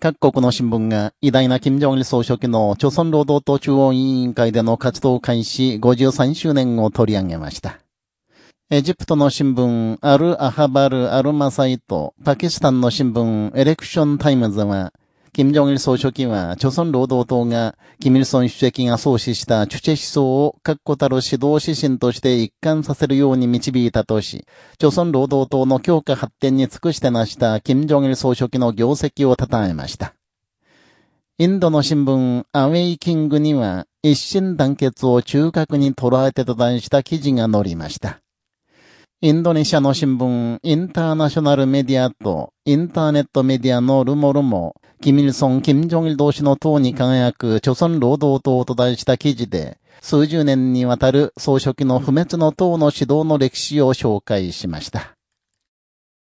各国の新聞が偉大な金正日総書記の朝鮮労働党中央委員会での活動開始53周年を取り上げました。エジプトの新聞、アル・アハバル・アル・マサイと、パキスタンの新聞、エレクション・タイムズは、金正日総書記は、朝鮮労働党が、金日成主席が創始したチュチェ思想を確固たる指導指針として一貫させるように導いたとし、朝鮮労働党の強化発展に尽くして成した金正日総書記の業績を称えました。インドの新聞、アウェイキングには、一心団結を中核に捉えてと題した記事が載りました。インドネシアの新聞、インターナショナルメディアと、インターネットメディアのルモルも、キミルソン、キム・ジョンイル同士の党に輝く、朝鮮労働党と題した記事で、数十年にわたる総書記の不滅の党の指導の歴史を紹介しました。